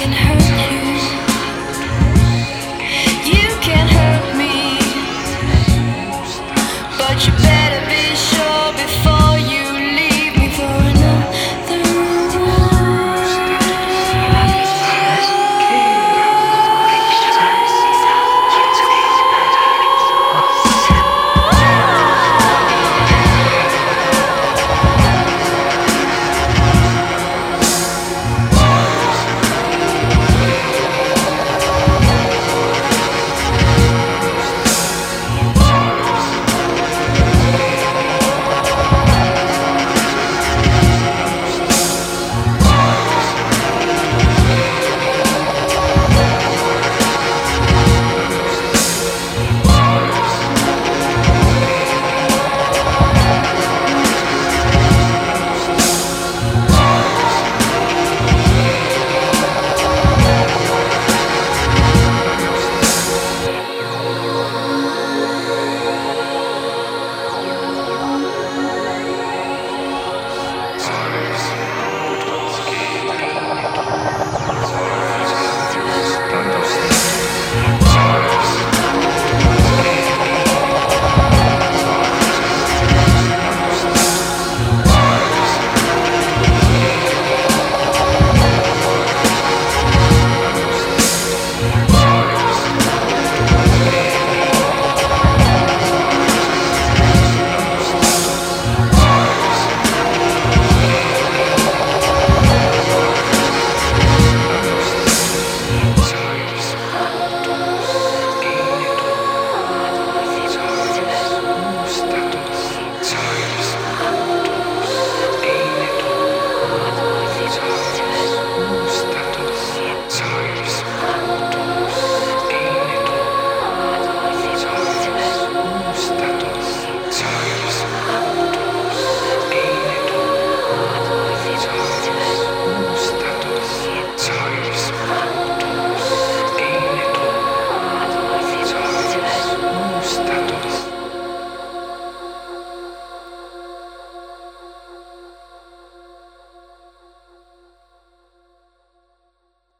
can hurt.